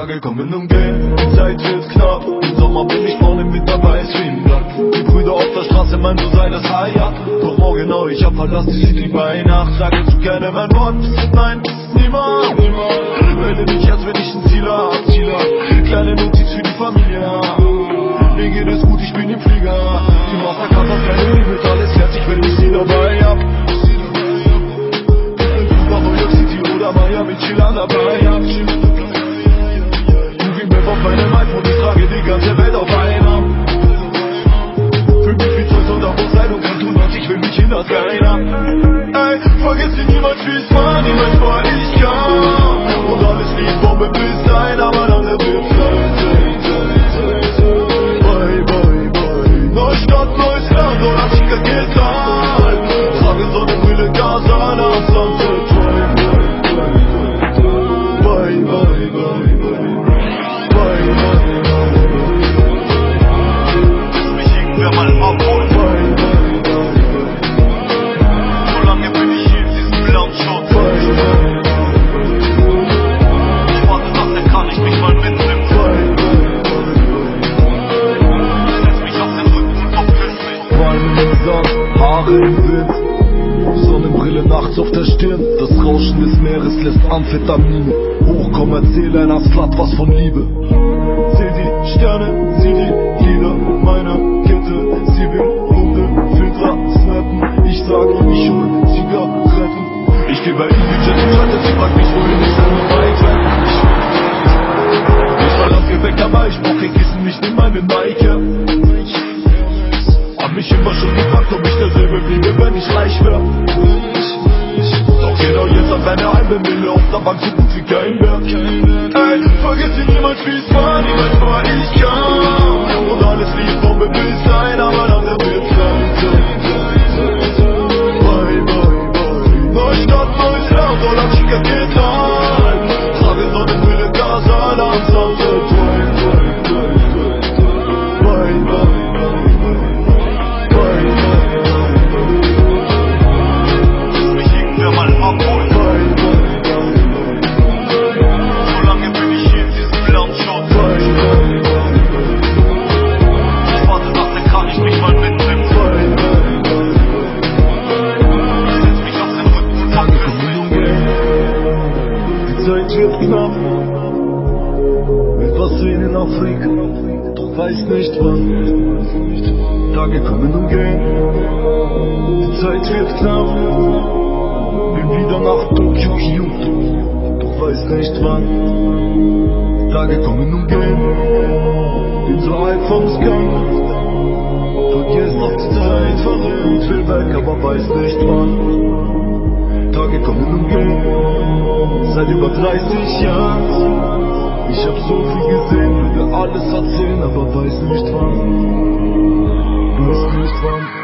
Tage kommen und gehen, die Zeit wird knapp. Im Sommer bin ich vorne mit dabei, Streamblatt. Die Brüder auf der Straße meinen, du sei das Haier. Doch morgen oh, ich hab verlassen die City bei Nacht. Sag du gerne mein Wort, nein, niemand, niemand. Melde dich, als wenn ich ein Ziel hab, Ziel. Kleine Notiz für die Familie, mir geht es gut, ich bin im Flieger. Die Mastercard hat keine Limit, alles fertig, wenn ich sie dabei hab. Nach New York City oder Miami, chill dabei ich Haare im Wind. Sonnenbrille nachts auf der Stirn. Das Rauschen des Meeres lässt Amphetamine. Hochkommerziell ein Aslat, was von Liebe. Seh die Sterne, sieh die Lieder meiner Kette. Sie will Hunde, Filter, snappen. Ich sag, ich hol Zigaretten. Ich geh bei EasyJet in Rente, sie fragt mich, wohin ich soll weiter. Ich war das Gepäck dabei, ich brauch kein Kissen, ich nehm meine Nike. Wenn Sehen in Afrika, doch weiß nicht wann. Tage kommen und gehen. Die Zeit wird knapp. Will wieder nach Tokio, Kyoto, doch weiß nicht wann. Tage kommen und gehen. Bin so halb vom Skunk. Vergiss die Zeit, verrückt, will weg, aber weiß nicht wann. Tage kommen und gehen, seit über 30 Jahren. Ich hab so viel gesehen, alles erzählen, aber weiß nicht wann. Weiß nicht wann.